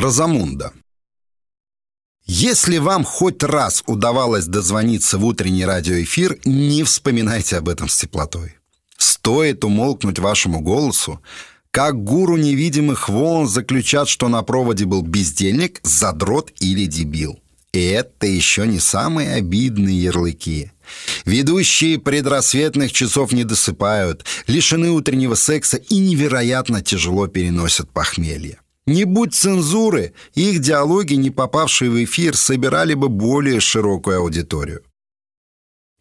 Розамунда. Если вам хоть раз удавалось дозвониться в утренний радиоэфир, не вспоминайте об этом с теплотой. Стоит умолкнуть вашему голосу, как гуру невидимых волн заключат, что на проводе был бездельник, задрот или дебил. И это еще не самые обидные ярлыки. Ведущие предрассветных часов не досыпают, лишены утреннего секса и невероятно тяжело переносят похмелье. Не будь цензуры, их диалоги, не попавшие в эфир, собирали бы более широкую аудиторию.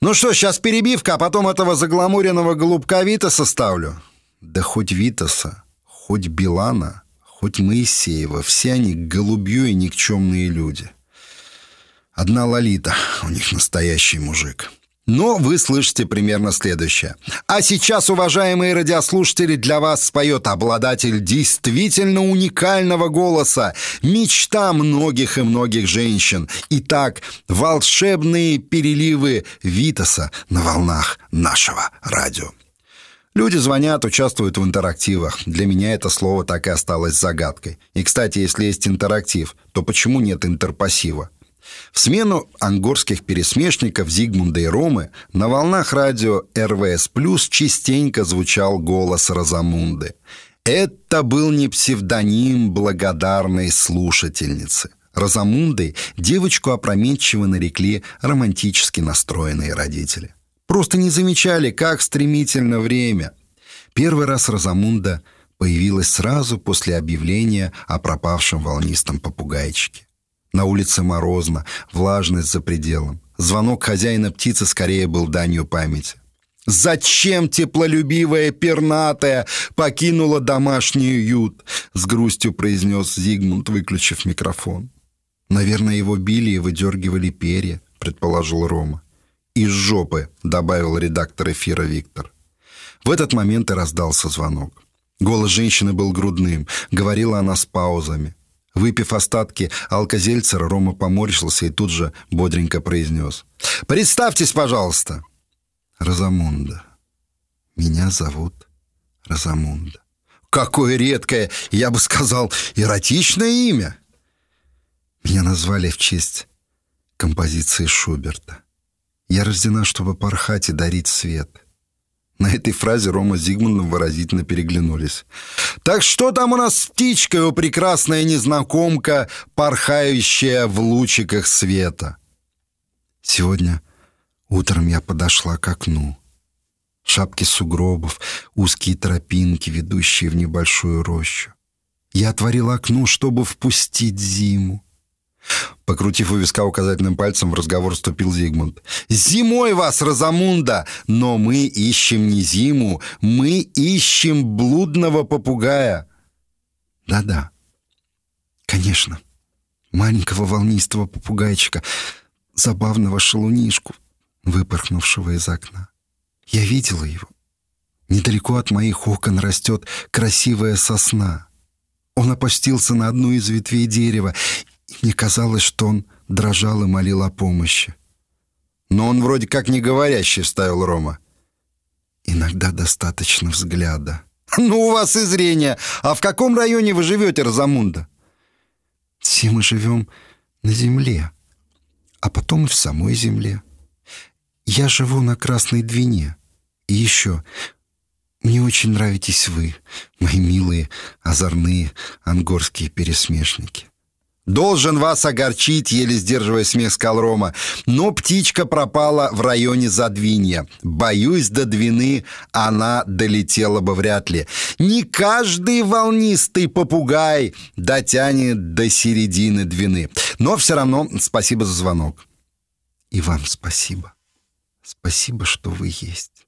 Ну что, сейчас перебивка, а потом этого загламуренного голубка Витаса ставлю? Да хоть Витаса, хоть Билана, хоть Моисеева, все они голубью и никчемные люди. Одна Лолита, у них настоящий мужик. Но вы слышите примерно следующее. А сейчас, уважаемые радиослушатели, для вас споет обладатель действительно уникального голоса, мечта многих и многих женщин. Итак, волшебные переливы Витаса на волнах нашего радио. Люди звонят, участвуют в интерактивах. Для меня это слово так и осталось загадкой. И, кстати, если есть интерактив, то почему нет интерпассива? В смену ангорских пересмешников Зигмунда и Ромы на волнах радио РВС Плюс частенько звучал голос Розамунды. Это был не псевдоним благодарной слушательницы. Розамундой девочку опрометчиво нарекли романтически настроенные родители. Просто не замечали, как стремительно время. Первый раз Розамунда появилась сразу после объявления о пропавшем волнистом попугайчике. На улице морозно, влажность за пределом. Звонок хозяина птицы скорее был данью памяти. «Зачем теплолюбивая пернатая покинула домашний уют?» С грустью произнес Зигмунд, выключив микрофон. «Наверное, его били и выдергивали перья», — предположил Рома. «Из жопы», — добавил редактор эфира Виктор. В этот момент и раздался звонок. Голос женщины был грудным, говорила она с паузами. Выпив остатки алкозельцера, Рома поморщился и тут же бодренько произнес. «Представьтесь, пожалуйста!» «Розамунда. Меня зовут Розамунда». «Какое редкое, я бы сказал, эротичное имя!» Меня назвали в честь композиции Шуберта. Я рождена, чтобы порхать и дарить свет — на этой фразе Рома с Зигмундом выразительно переглянулись. «Так что там у нас с птичкой, о прекрасная незнакомка, порхающая в лучиках света?» Сегодня утром я подошла к окну. Шапки сугробов, узкие тропинки, ведущие в небольшую рощу. Я отворила окно, чтобы впустить зиму. Покрутив у виска указательным пальцем, в разговор вступил Зигмунд. «Зимой вас, Розамунда! Но мы ищем не зиму, мы ищем блудного попугая!» «Да-да, конечно, маленького волнистого попугайчика, забавного шалунишку, выпорхнувшего из окна. Я видела его. Недалеко от моих окон растет красивая сосна. Он опустился на одну из ветвей дерева и мне казалось, что он дрожал и молил о помощи. «Но он вроде как не говорящий», — вставил Рома. «Иногда достаточно взгляда». «Ну, у вас и зрение. А в каком районе вы живете, Розамунда?» «Все мы живем на земле, а потом и в самой земле. Я живу на Красной Двине. И еще, мне очень нравитесь вы, мои милые, озорные ангорские пересмешники». «Должен вас огорчить», — еле сдерживая смех, сказал Рома. «Но птичка пропала в районе Задвинья. Боюсь, до Двины она долетела бы вряд ли. Не каждый волнистый попугай дотянет до середины Двины. Но все равно спасибо за звонок». «И вам спасибо. Спасибо, что вы есть».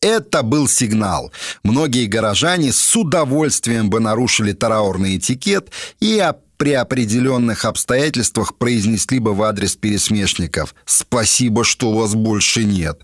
Это был сигнал. Многие горожане с удовольствием бы нарушили траурный этикет и при определенных обстоятельствах произнесли бы в адрес пересмешников «Спасибо, что вас больше нет».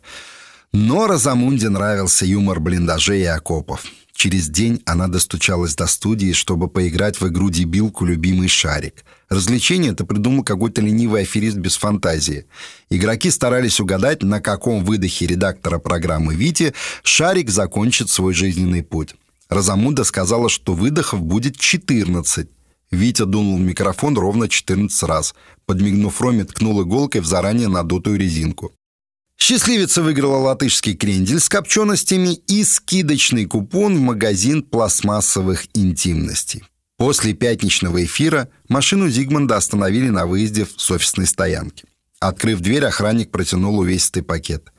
Но Розамунде нравился юмор блиндажей и окопов. Через день она достучалась до студии, чтобы поиграть в игру-дебилку «Любимый шарик». Развлечение это придумал какой-то ленивый аферист без фантазии. Игроки старались угадать, на каком выдохе редактора программы «Вити» шарик закончит свой жизненный путь. Розамунда сказала, что выдохов будет 14. Витя дунул в микрофон ровно 14 раз. Подмигнув Роме, ткнул иголкой в заранее надутую резинку. Счастливица выиграла латышский крендель с копченостями и скидочный купон в магазин пластмассовых интимностей. После пятничного эфира машину Зигмунда остановили на выезде с офисной стоянки. Открыв дверь, охранник протянул увесистый пакет.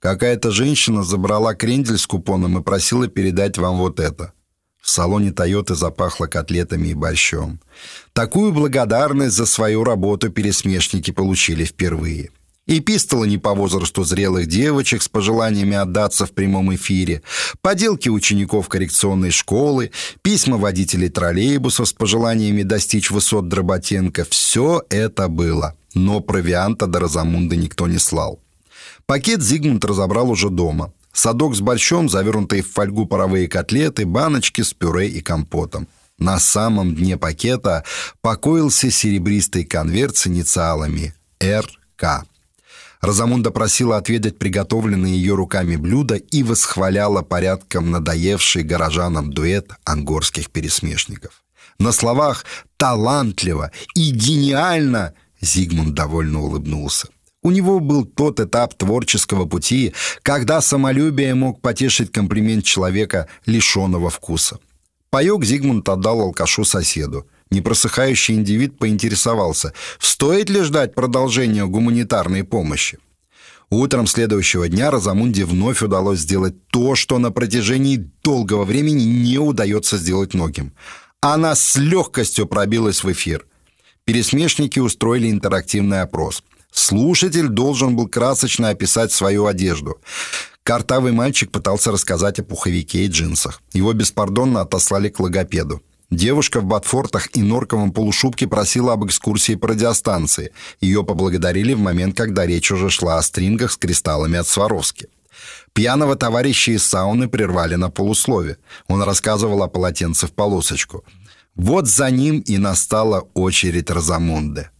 «Какая-то женщина забрала крендель с купоном и просила передать вам вот это». В салоне «Тойоты» запахло котлетами и борщом. Такую благодарность за свою работу пересмешники получили впервые. Эпистолы не по возрасту зрелых девочек с пожеланиями отдаться в прямом эфире, поделки учеников коррекционной школы, письма водителей троллейбусов с пожеланиями достичь высот Дроботенко – все это было. Но провианта до Розамунда никто не слал. Пакет Зигмунд разобрал уже дома. Садок с борщом, завернутые в фольгу паровые котлеты, баночки с пюре и компотом. На самом дне пакета покоился серебристый конверт с инициалами «РК». Розамунда просила отведать приготовленные ее руками блюда и восхваляла порядком надоевший горожанам дуэт ангорских пересмешников. На словах «талантливо» и «гениально» Зигмунд довольно улыбнулся. У него был тот этап творческого пути, когда самолюбие мог потешить комплимент человека, лишенного вкуса. Паёк Зигмунд отдал алкашу соседу – Непросыхающий индивид поинтересовался, стоит ли ждать продолжения гуманитарной помощи. Утром следующего дня Розамунде вновь удалось сделать то, что на протяжении долгого времени не удается сделать многим. Она с легкостью пробилась в эфир. Пересмешники устроили интерактивный опрос. Слушатель должен был красочно описать свою одежду. Картавый мальчик пытался рассказать о пуховике и джинсах. Его беспардонно отослали к логопеду. Девушка в ботфортах и норковом полушубке просила об экскурсии по радиостанции. Ее поблагодарили в момент, когда речь уже шла о стрингах с кристаллами от Сваровски. Пьяного товарища из сауны прервали на полуслове. Он рассказывал о полотенце в полосочку. Вот за ним и настала очередь Розамунды.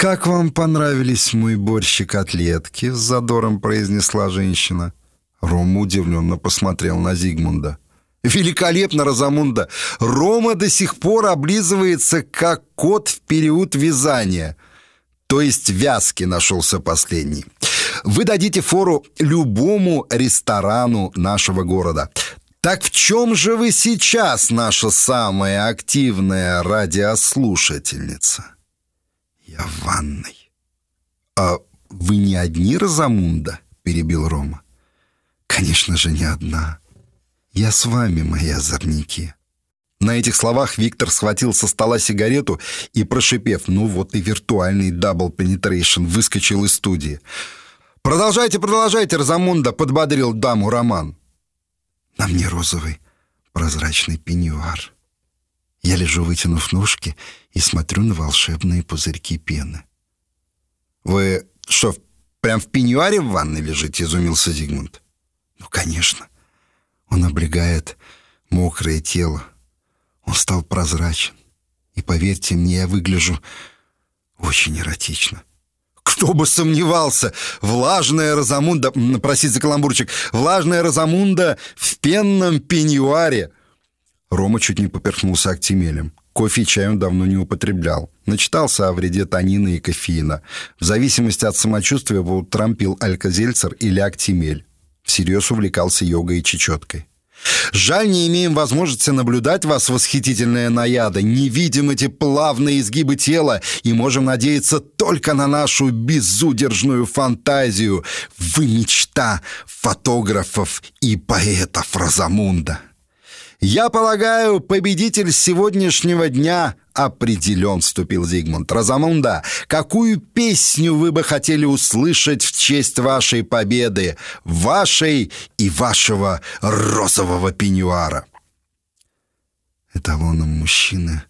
«Как вам понравились мой борщ и котлетки?» — с задором произнесла женщина. Рома удивленно посмотрел на Зигмунда. Великолепно, Розамунда. Рома до сих пор облизывается, как кот в период вязания. То есть вязки нашелся последний. Вы дадите фору любому ресторану нашего города. Так в чем же вы сейчас, наша самая активная радиослушательница? Я в ванной. А вы не одни, Розамунда? Перебил Рома. Конечно же, не одна. «Я с вами, мои озорники». На этих словах Виктор схватил со стола сигарету и, прошипев «Ну вот и виртуальный double penetration», выскочил из студии. «Продолжайте, продолжайте, Розамунда!» — подбодрил даму Роман. На мне розовый прозрачный пеньюар. Я лежу, вытянув ножки, и смотрю на волшебные пузырьки пены. «Вы что, прям в пеньюаре в ванной лежите?» — изумился Зигмунд. «Ну, конечно. Он облегает мокрое тело. Он стал прозрачен. И поверьте мне, я выгляжу очень эротично. Кто бы сомневался! Влажная Розамунда... Простите за каламбурчик. Влажная Розамунда в пенном пеньюаре. Рома чуть не поперхнулся актимелем. Кофе и чай он давно не употреблял. Начитался о вреде танина и кофеина. В зависимости от самочувствия по утрам алькозельцер или актимель всерьез увлекался йогой и чечеткой. Жаль, не имеем возможности наблюдать вас, восхитительная наяда. Не видим эти плавные изгибы тела и можем надеяться только на нашу безудержную фантазию. Вы мечта фотографов и поэтов Розамунда. «Я полагаю, победитель сегодняшнего дня определен», — вступил Зигмунд. «Розамунда, какую песню вы бы хотели услышать в честь вашей победы, вашей и вашего розового пеньюара?» Эталоном мужчины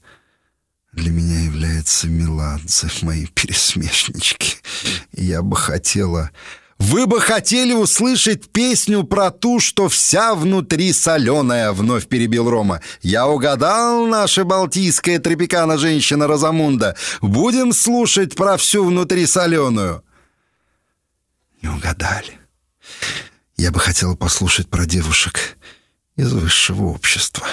для меня является Меладзе, мои пересмешнички. Я бы хотела вы бы хотели услышать песню про ту, что вся внутри соленая, вновь перебил Рома. Я угадал, наша балтийская тропикана женщина Розамунда. Будем слушать про всю внутри соленую. Не угадали. Я бы хотел послушать про девушек из высшего общества.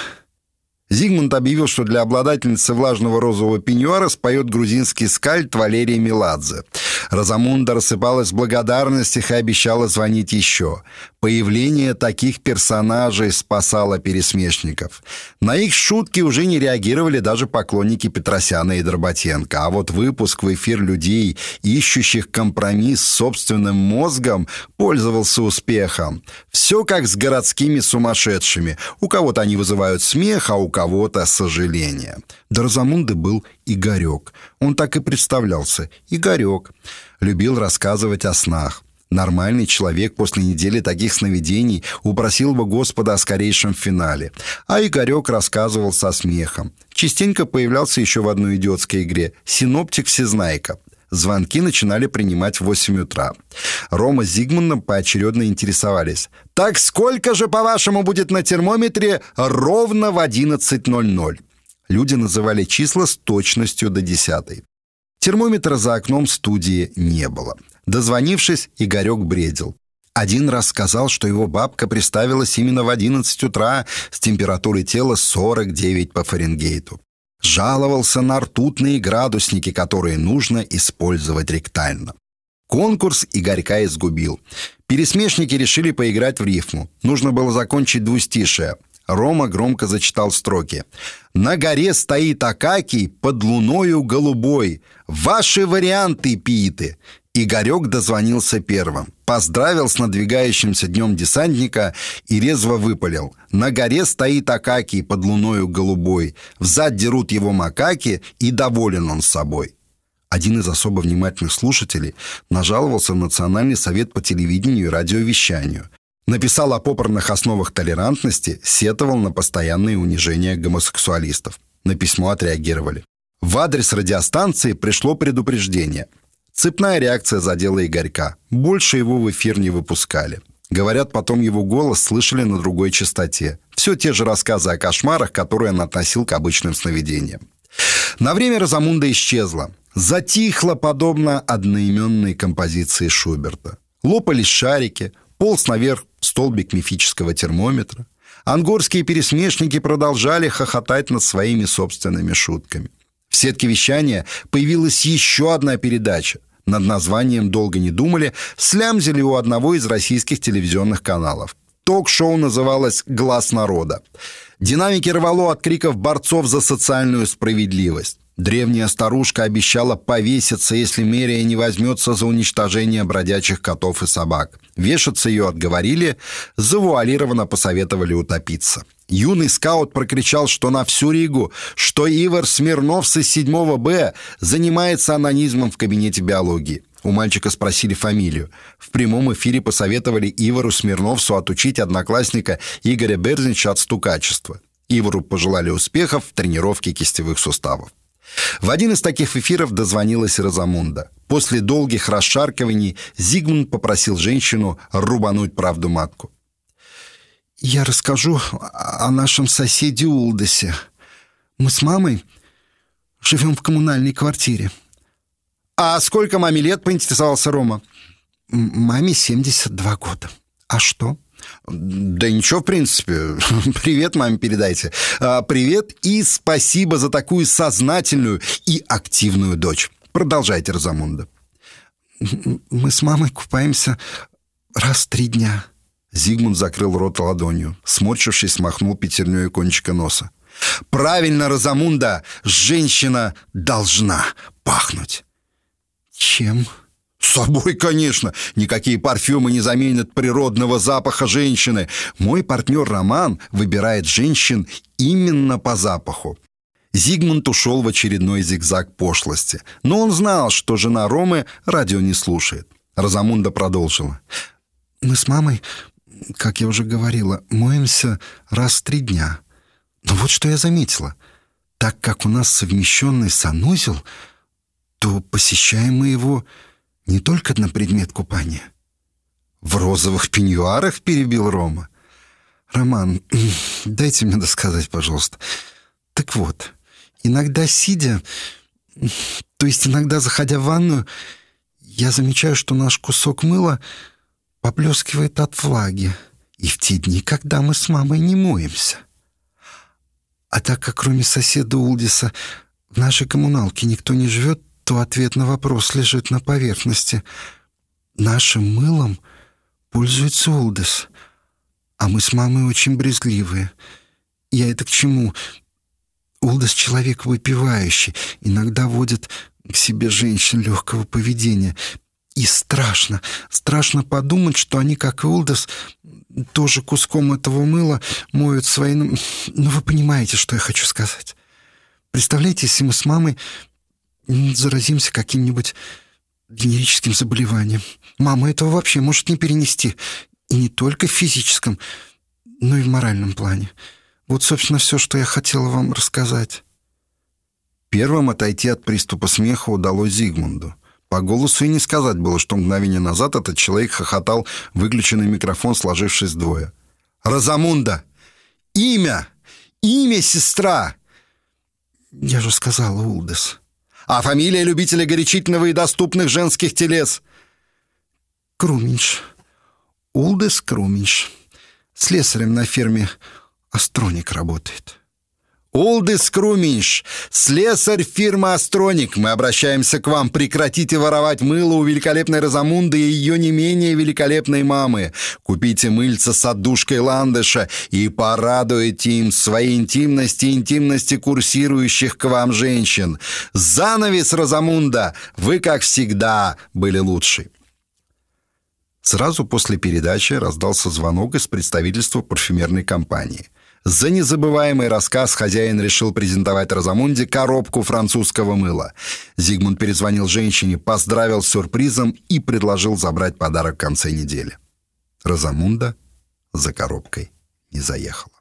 Зигмунд объявил, что для обладательницы влажного розового пеньюара споет грузинский скальд Валерия Меладзе. Розамунда рассыпалась в благодарностях и обещала звонить еще. Появление таких персонажей спасало пересмешников. На их шутки уже не реагировали даже поклонники Петросяна и Дроботенко. А вот выпуск в эфир людей, ищущих компромисс с собственным мозгом, пользовался успехом. Все как с городскими сумасшедшими. У кого-то они вызывают смех, а у кого-то сожаление. До Розамунды был Игорек. Он так и представлялся. Игорек. Любил рассказывать о снах. Нормальный человек после недели таких сновидений упросил бы Господа о скорейшем финале. А Игорек рассказывал со смехом. Частенько появлялся еще в одной идиотской игре «Синоптик-всезнайка». Звонки начинали принимать в 8 утра. Рома с Зигмундом поочередно интересовались. «Так сколько же, по-вашему, будет на термометре ровно в 11.00?» Люди называли числа с точностью до десятой. Термометра за окном студии не было. Дозвонившись, Игорек бредил. Один раз сказал, что его бабка приставилась именно в 11 утра с температурой тела 49 по Фаренгейту. Жаловался на ртутные градусники, которые нужно использовать ректально. Конкурс Игорька изгубил. Пересмешники решили поиграть в рифму. Нужно было закончить двустишее. Рома громко зачитал строки. «На горе стоит Акакий под луною голубой. Ваши варианты, пииты!» Игорек дозвонился первым, поздравил с надвигающимся днем десантника и резво выпалил. На горе стоит Акакий под луною голубой. Взад дерут его макаки, и доволен он собой. Один из особо внимательных слушателей нажаловался в Национальный совет по телевидению и радиовещанию. Написал о попорных основах толерантности, сетовал на постоянные унижения гомосексуалистов. На письмо отреагировали. В адрес радиостанции пришло предупреждение. Цепная реакция задела Игорька. Больше его в эфир не выпускали. Говорят, потом его голос слышали на другой частоте. Все те же рассказы о кошмарах, которые он относил к обычным сновидениям. На время Розамунда исчезла. Затихла, подобно одноименной композиции Шуберта. Лопались шарики, полз наверх столбик мифического термометра. Ангорские пересмешники продолжали хохотать над своими собственными шутками. В сетке вещания появилась еще одна передача. Над названием долго не думали, слямзили у одного из российских телевизионных каналов. Ток-шоу называлось «Глаз народа». Динамики рвало от криков борцов за социальную справедливость. Древняя старушка обещала повеситься, если Мерия не возьмется за уничтожение бродячих котов и собак. Вешаться ее отговорили, завуалированно посоветовали утопиться. Юный скаут прокричал, что на всю Ригу, что Ивар Смирнов с 7 Б занимается анонизмом в кабинете биологии. У мальчика спросили фамилию. В прямом эфире посоветовали Ивару Смирновсу отучить одноклассника Игоря Берзинча от стукачества. Ивару пожелали успехов в тренировке кистевых суставов. В один из таких эфиров дозвонилась Розамунда. После долгих расшаркиваний Зигмунд попросил женщину рубануть правду матку. «Я расскажу о нашем соседе Улдосе. Мы с мамой живем в коммунальной квартире». «А сколько маме лет?» — поинтересовался Рома. «Маме 72 года. А что?» Да ничего, в принципе. Привет маме передайте. А, привет и спасибо за такую сознательную и активную дочь. Продолжайте, Розамунда. Мы с мамой купаемся раз в три дня. Зигмунд закрыл рот ладонью. Сморчившись, смахнул пятерней кончика носа. «Правильно, Розамунда! Женщина должна пахнуть!» «Чем?» С собой, конечно. Никакие парфюмы не заменят природного запаха женщины. Мой партнер Роман выбирает женщин именно по запаху. Зигмунд ушел в очередной зигзаг пошлости. Но он знал, что жена Ромы радио не слушает. Розамунда продолжила. «Мы с мамой, как я уже говорила, моемся раз в три дня. Но вот что я заметила. Так как у нас совмещенный санузел, то посещаем мы его не только на предмет купания. «В розовых пеньюарах?» — перебил Рома. «Роман, дайте мне досказать, пожалуйста. Так вот, иногда сидя, то есть иногда заходя в ванную, я замечаю, что наш кусок мыла поплескивает от влаги. И в те дни, когда мы с мамой не моемся. А так как кроме соседа Улдиса в нашей коммуналке никто не живет, то ответ на вопрос лежит на поверхности. Нашим мылом пользуется Улдис, а мы с мамой очень брезгливые. Я это к чему? Улдис человек выпивающий, иногда водит к себе женщин легкого поведения. И страшно, страшно подумать, что они, как и Улдис, тоже куском этого мыла моют свои... Ну, вы понимаете, что я хочу сказать. Представляете, если мы с мамой заразимся каким-нибудь венерическим заболеванием. Мама этого вообще может не перенести. И не только в физическом, но и в моральном плане. Вот, собственно, все, что я хотела вам рассказать. Первым отойти от приступа смеха удалось Зигмунду. По голосу и не сказать было, что мгновение назад этот человек хохотал выключенный микрофон, сложившись двое. «Розамунда! Имя! Имя, сестра!» «Я же сказала, Улдес». «А фамилия любителя горячительного и доступных женских телес?» «Круминш. Улдес Круминш. Слесарем на ферме Астроник работает». Улдис Круминш, слесарь фирмы «Астроник». Мы обращаемся к вам. Прекратите воровать мыло у великолепной Розамунды и ее не менее великолепной мамы. Купите мыльца с отдушкой ландыша и порадуйте им своей интимности и интимности курсирующих к вам женщин. Занавес, Розамунда! Вы, как всегда, были лучшей. Сразу после передачи раздался звонок из представительства парфюмерной компании – за незабываемый рассказ хозяин решил презентовать Розамунде коробку французского мыла. Зигмунд перезвонил женщине, поздравил с сюрпризом и предложил забрать подарок в конце недели. Розамунда за коробкой не заехала.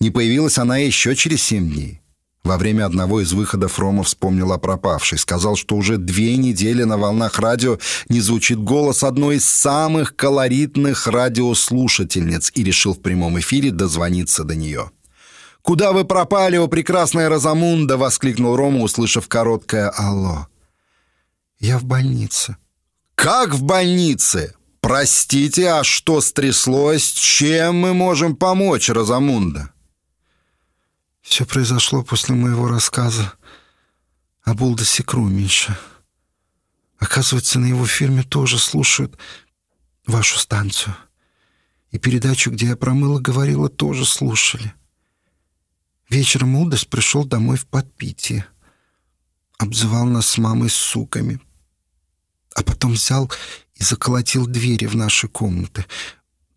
Не появилась она еще через семь дней. Во время одного из выходов Рома вспомнил о пропавшей. Сказал, что уже две недели на волнах радио не звучит голос одной из самых колоритных радиослушательниц и решил в прямом эфире дозвониться до нее. «Куда вы пропали, о прекрасная Розамунда?» — воскликнул Рома, услышав короткое «Алло». «Я в больнице». «Как в больнице?» «Простите, а что стряслось? Чем мы можем помочь, Розамунда?» Все произошло после моего рассказа об Улдасе Круминше. Оказывается, на его фирме тоже слушают вашу станцию. И передачу, где я промыла, говорила, тоже слушали. Вечером Улдас пришел домой в подпитие. Обзывал нас с мамой суками. А потом взял и заколотил двери в наши комнаты.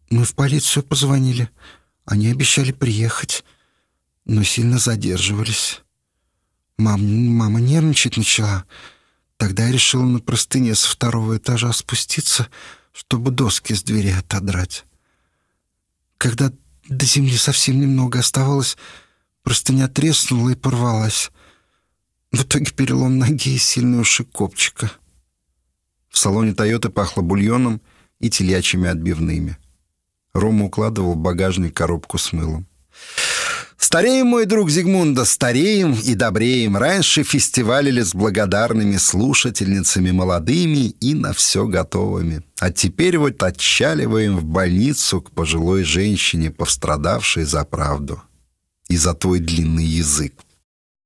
Мы в полицию позвонили. Они обещали приехать но сильно задерживались. Мам, мама нервничать начала. Тогда я решил на простыне со второго этажа спуститься, чтобы доски с двери отодрать. Когда до земли совсем немного оставалось, простыня треснула и порвалась. В итоге перелом ноги и сильный ушиб копчика. В салоне «Тойоты» пахло бульоном и телячьими отбивными. Рома укладывал в багажник коробку с мылом. Стареем, мой друг Зигмунда, стареем и добреем. Раньше фестивалили с благодарными слушательницами молодыми и на все готовыми. А теперь вот отчаливаем в больницу к пожилой женщине, пострадавшей за правду. И за твой длинный язык.